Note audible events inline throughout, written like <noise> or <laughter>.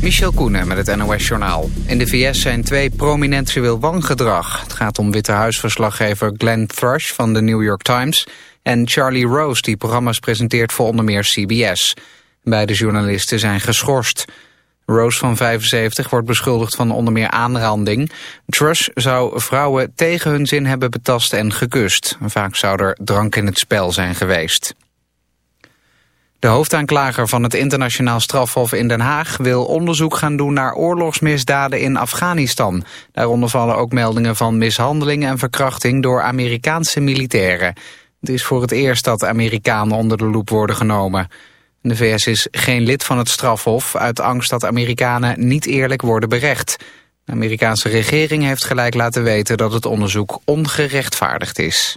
Michel Koenen met het NOS-journaal. In de VS zijn twee prominent wil wangedrag. Het gaat om Witte Huisverslaggever Glenn Thrush van de New York Times... en Charlie Rose, die programma's presenteert voor onder meer CBS. Beide journalisten zijn geschorst. Rose van 75 wordt beschuldigd van onder meer aanranding. Trush zou vrouwen tegen hun zin hebben betast en gekust. Vaak zou er drank in het spel zijn geweest. De hoofdaanklager van het internationaal strafhof in Den Haag wil onderzoek gaan doen naar oorlogsmisdaden in Afghanistan. Daaronder vallen ook meldingen van mishandeling en verkrachting door Amerikaanse militairen. Het is voor het eerst dat Amerikanen onder de loep worden genomen. De VS is geen lid van het strafhof uit angst dat Amerikanen niet eerlijk worden berecht. De Amerikaanse regering heeft gelijk laten weten dat het onderzoek ongerechtvaardigd is.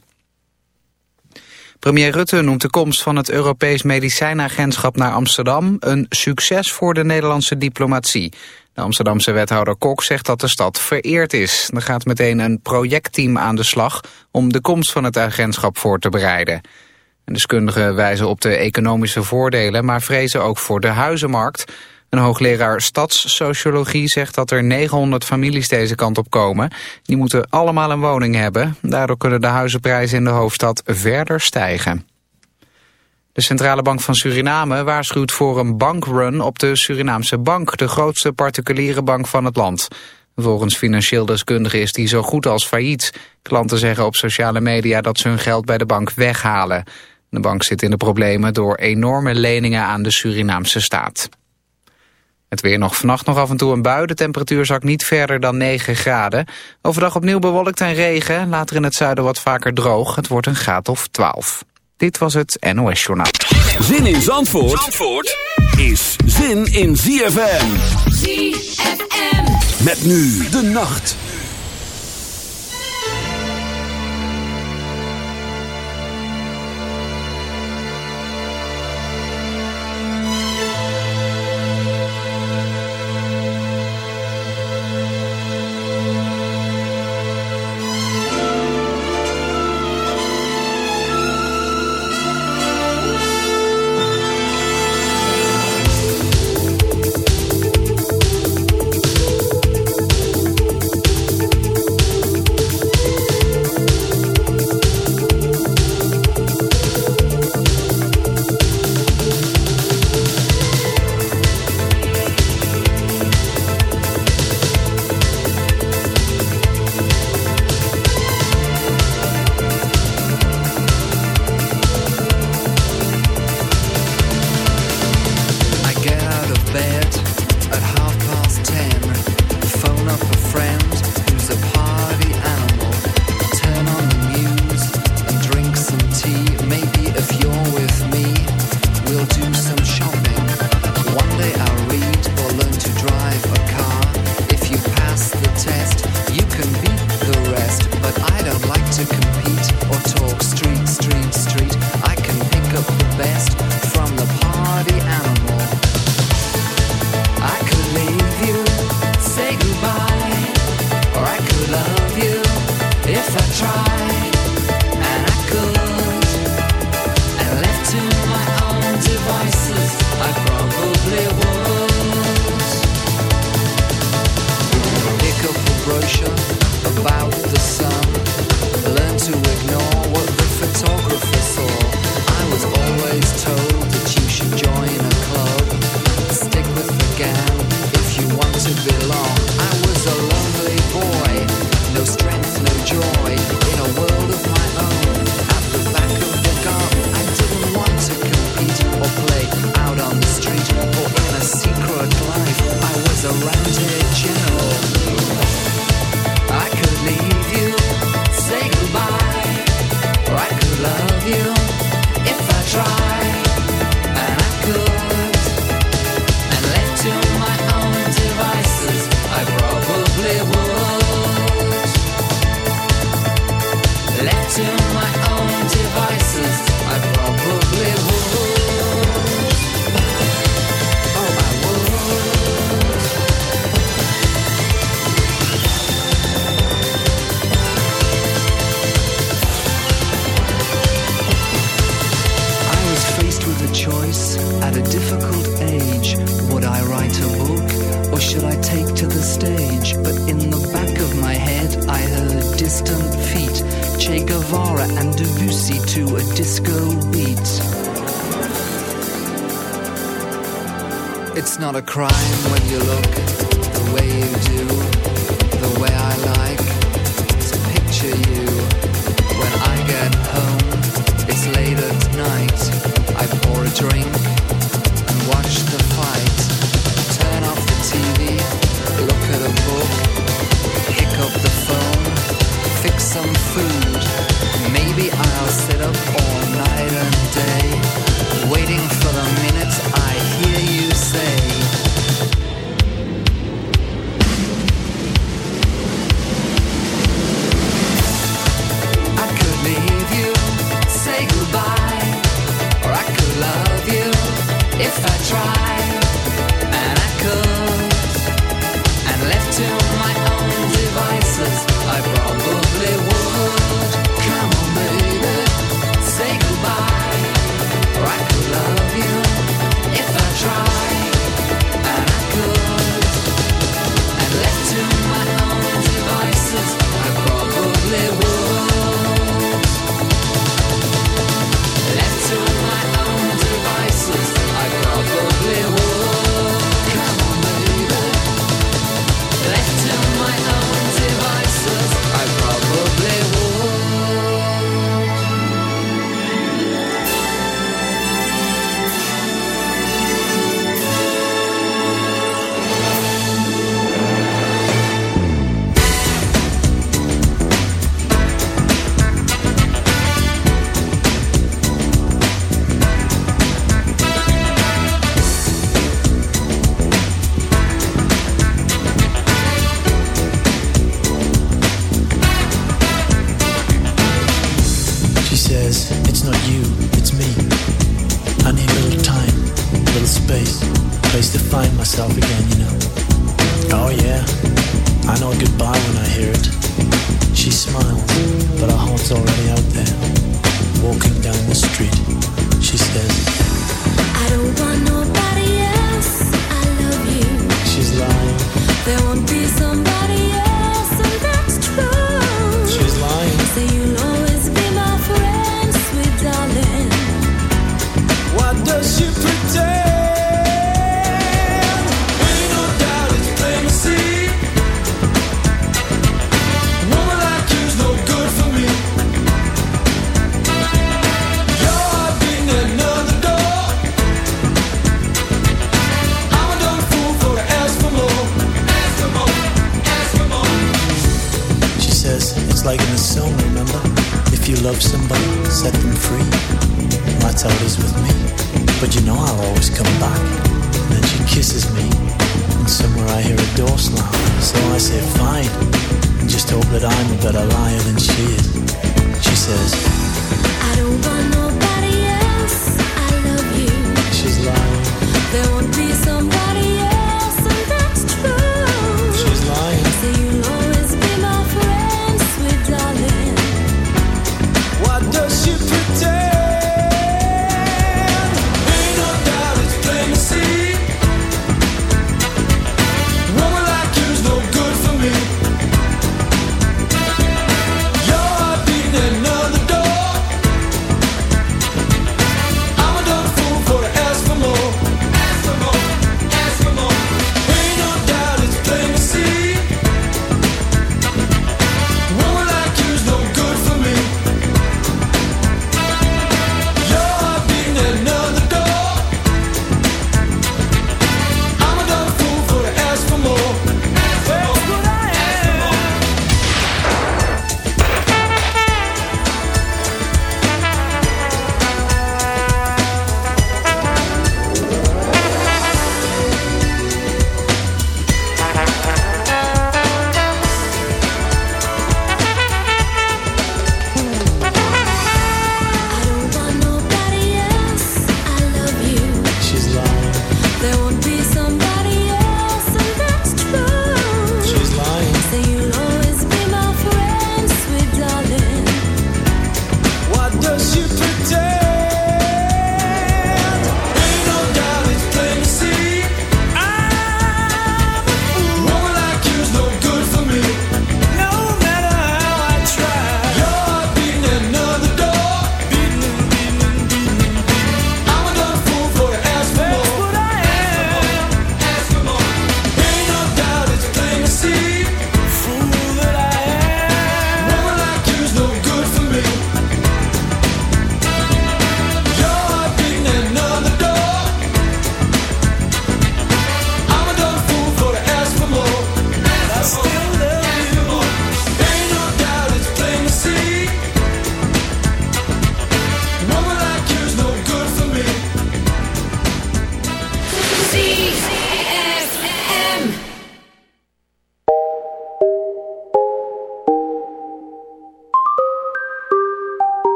Premier Rutte noemt de komst van het Europees Medicijnagentschap naar Amsterdam een succes voor de Nederlandse diplomatie. De Amsterdamse wethouder Kok zegt dat de stad vereerd is. Er gaat meteen een projectteam aan de slag om de komst van het agentschap voor te bereiden. Deskundigen wijzen op de economische voordelen, maar vrezen ook voor de huizenmarkt. Een hoogleraar stadssociologie zegt dat er 900 families deze kant op komen. Die moeten allemaal een woning hebben. Daardoor kunnen de huizenprijzen in de hoofdstad verder stijgen. De Centrale Bank van Suriname waarschuwt voor een bankrun op de Surinaamse bank, de grootste particuliere bank van het land. Volgens financieel deskundigen is die zo goed als failliet. Klanten zeggen op sociale media dat ze hun geld bij de bank weghalen. De bank zit in de problemen door enorme leningen aan de Surinaamse staat. Het weer nog vannacht nog af en toe een bui. De temperatuur zakt niet verder dan 9 graden. Overdag opnieuw bewolkt en regen. Later in het zuiden wat vaker droog. Het wordt een graad of 12. Dit was het NOS Journaal. Zin in Zandvoort, Zandvoort is zin in ZFM. ZFM. Met nu de nacht.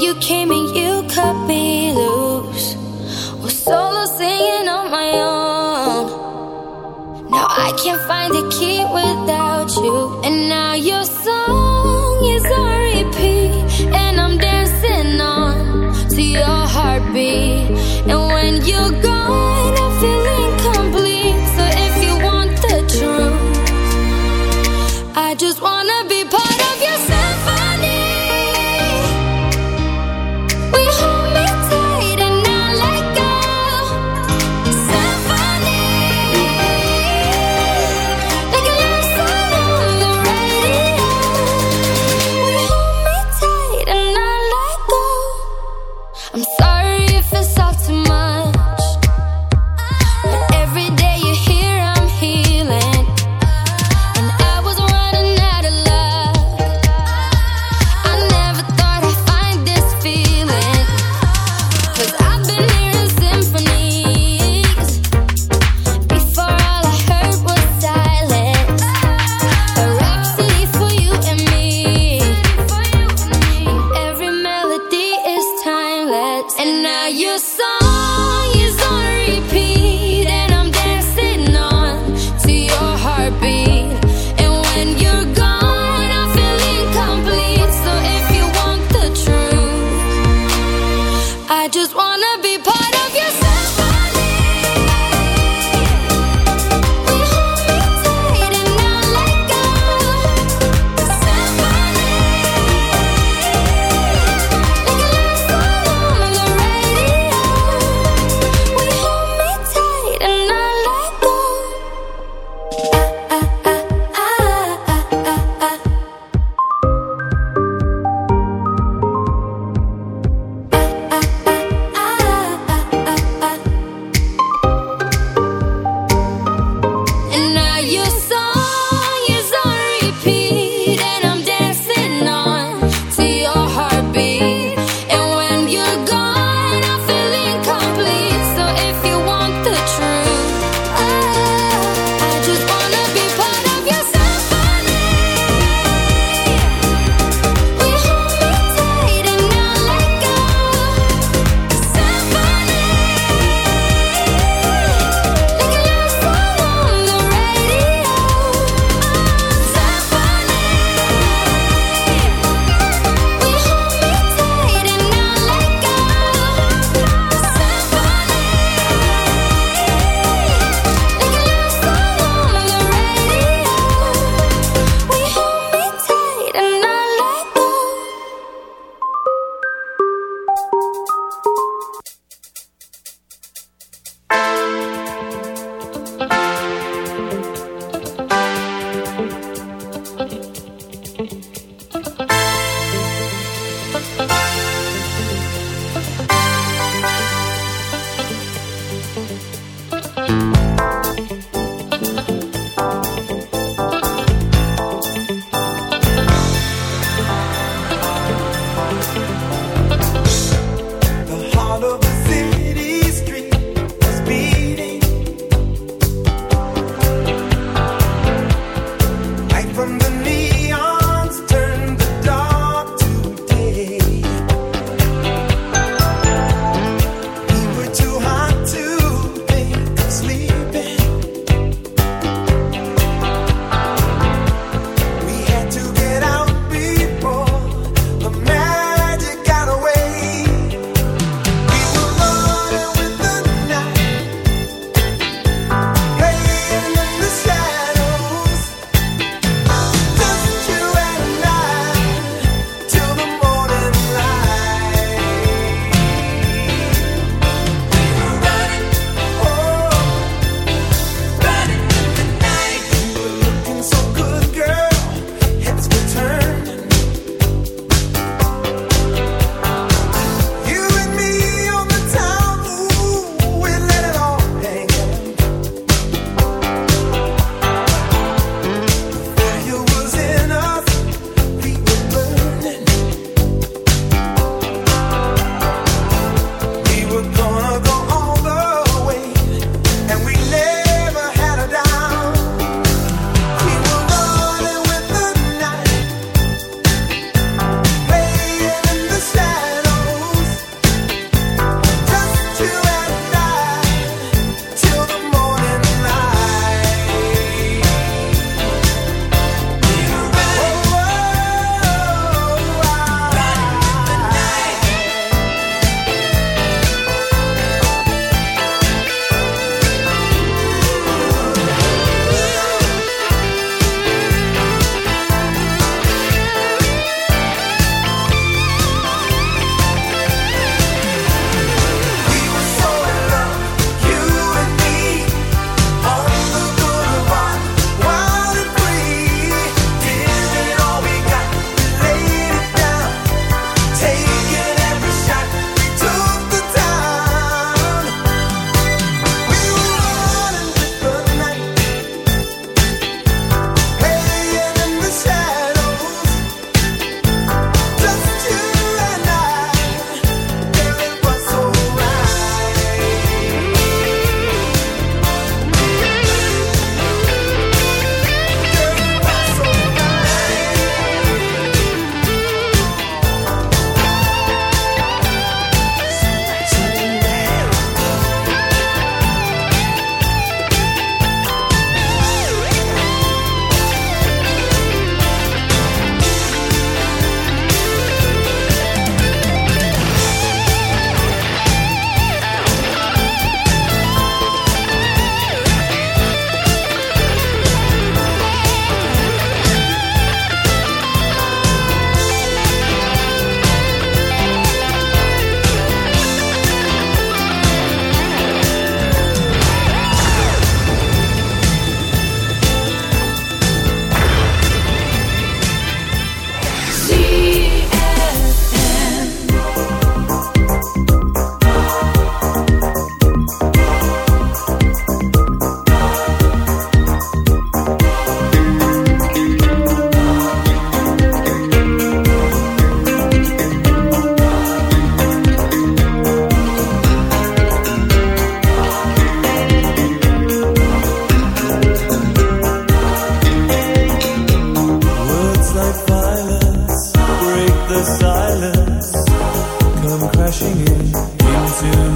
You came and you cut me loose. Was solo singing on my own. Now I can't find the key without you. And now you're so.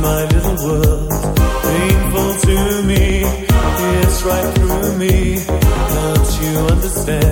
My little world. Painful to me, it's right through me. Don't you understand?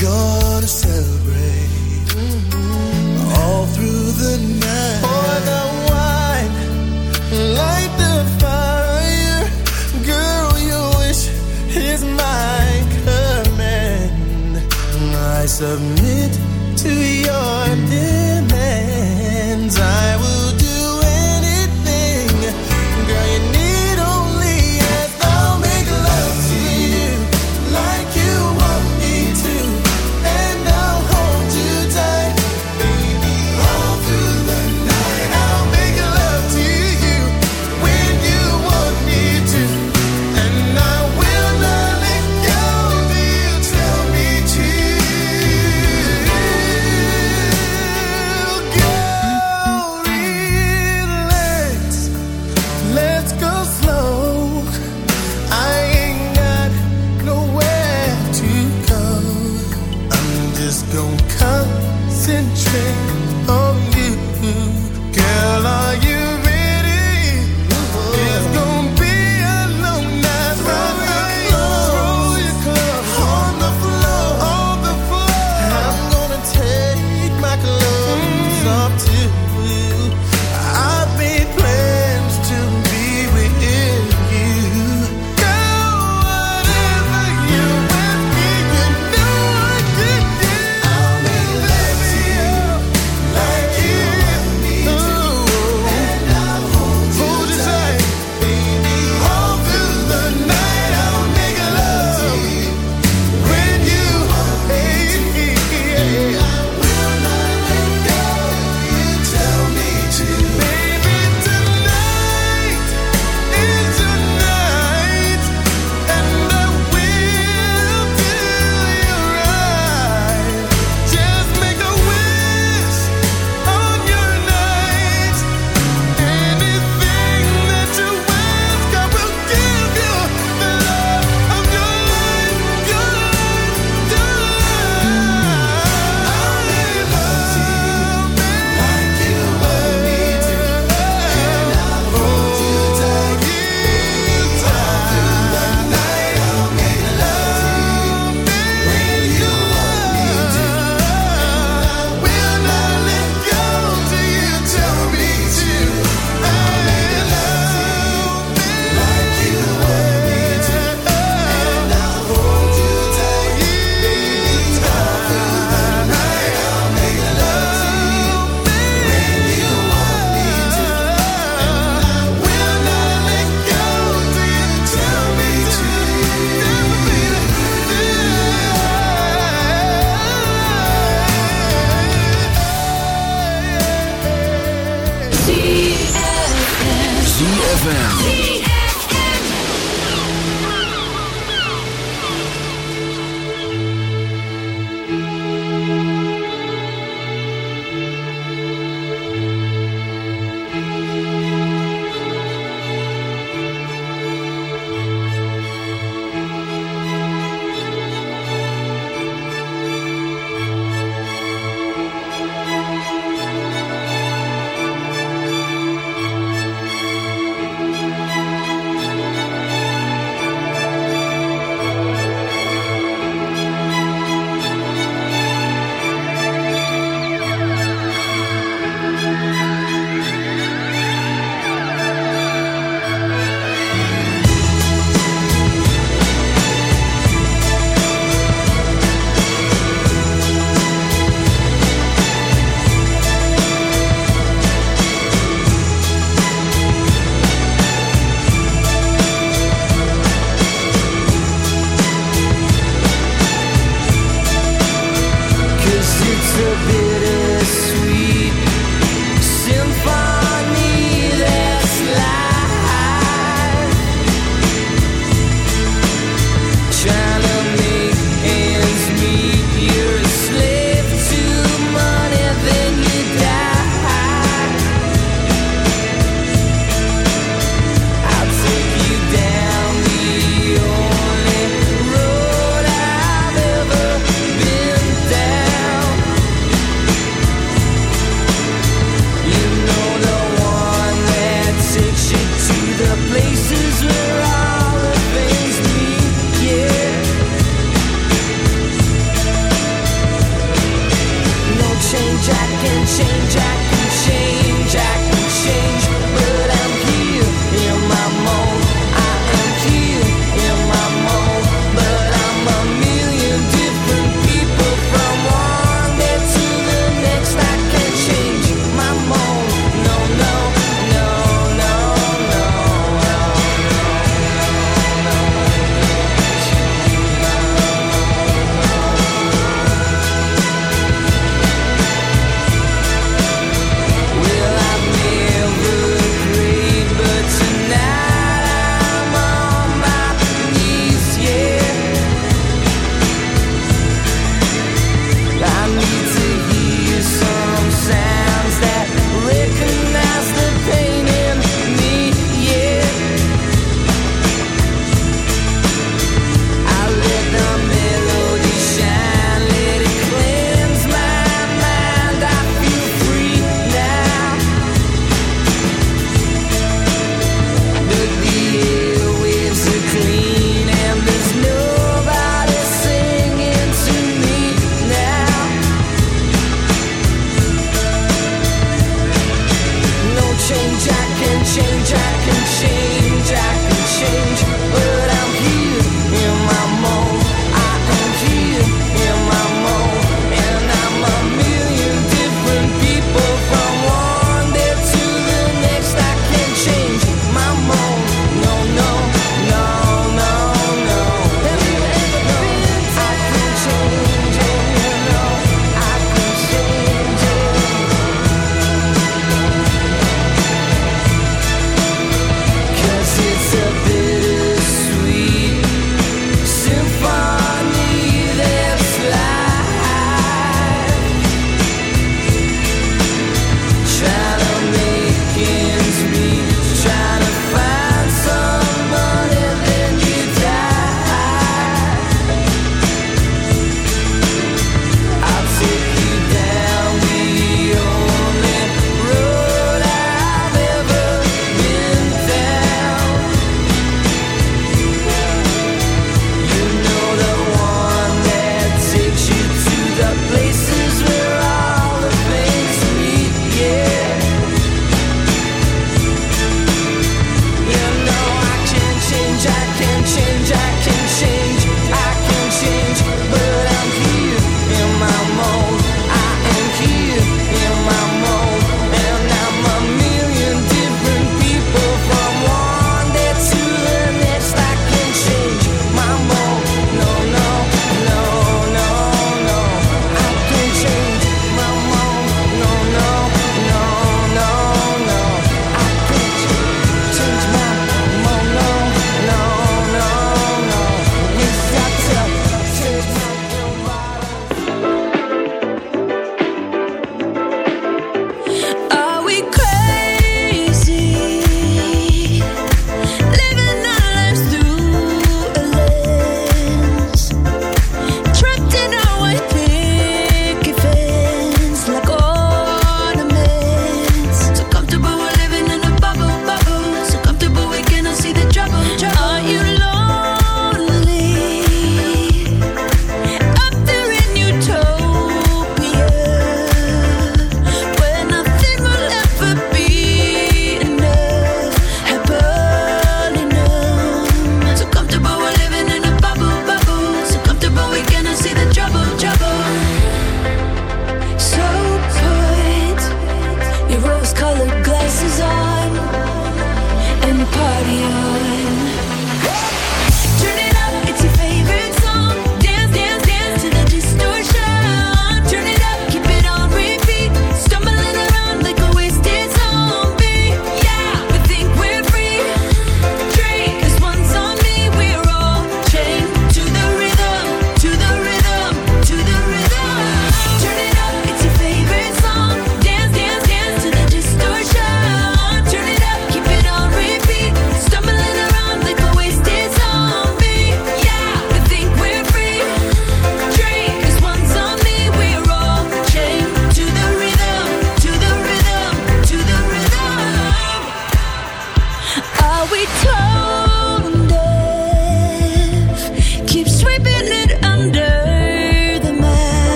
gonna celebrate all through the night. Pour the wine, light the fire, girl. Your wish is my command. I submit to your.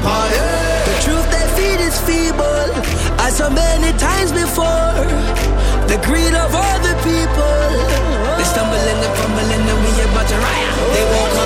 empire. The truth they feed is feeble, as so many times before. The greed of all the people. They stumble and they fumble and we about to riot. They won't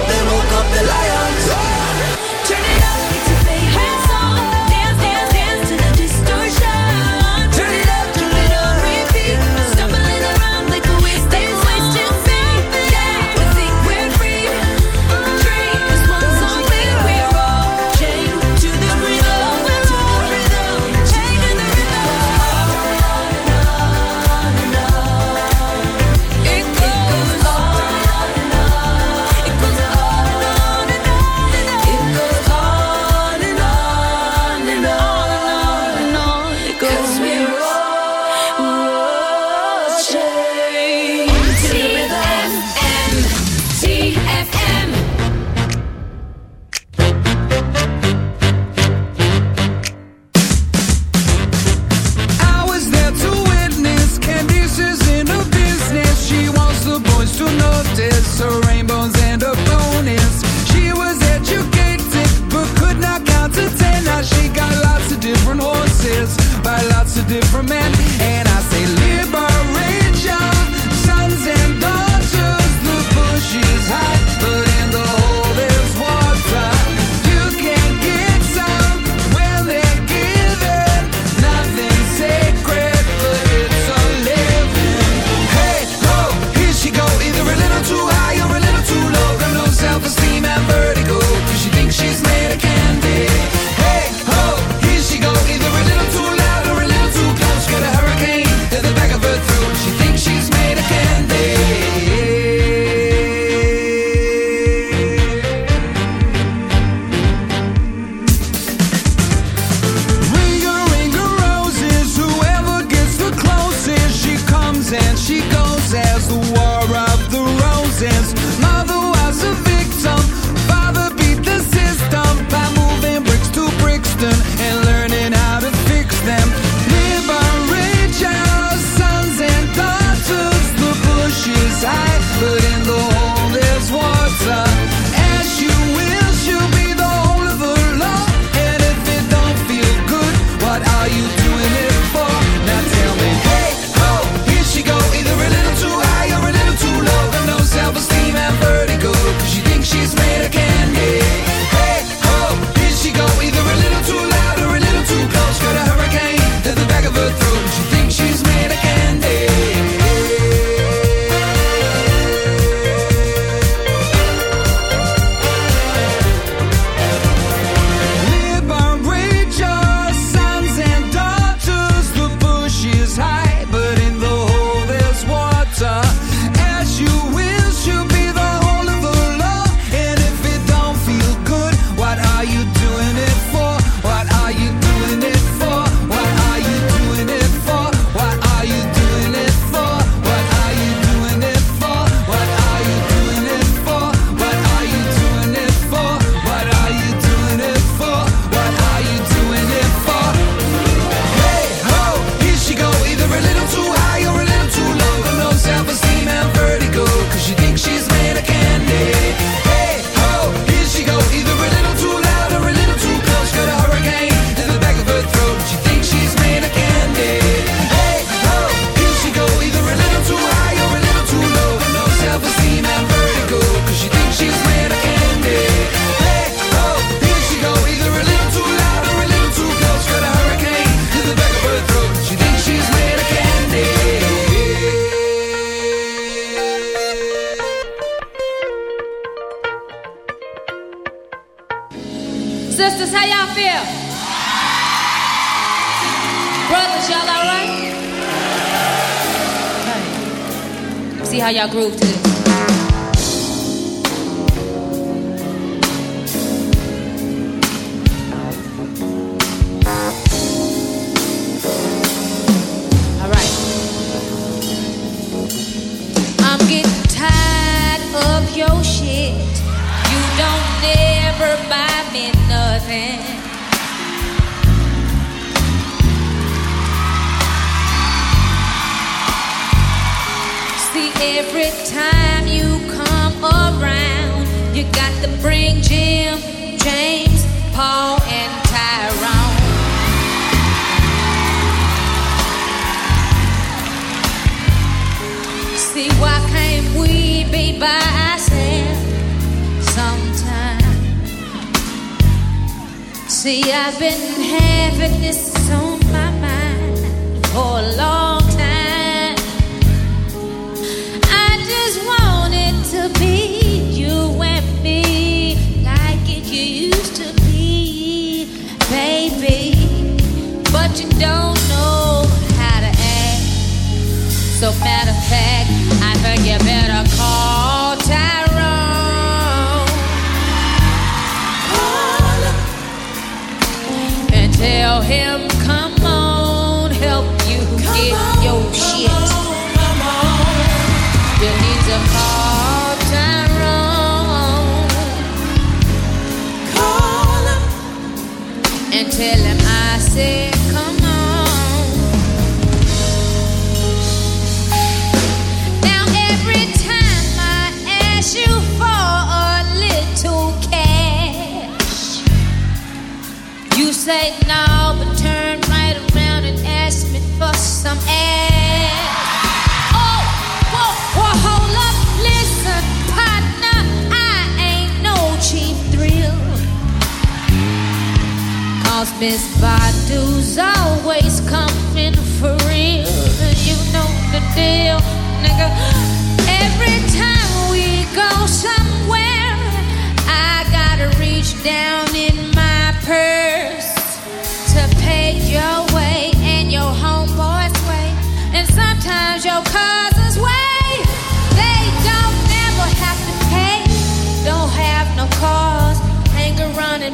groove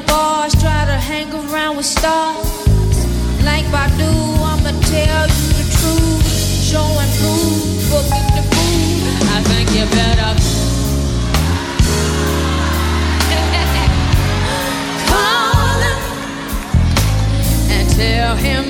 bars, try to hang around with stars. Like Badu, I'ma tell you the truth, show and prove, booking the food. I think you better. <laughs> Call him and tell him,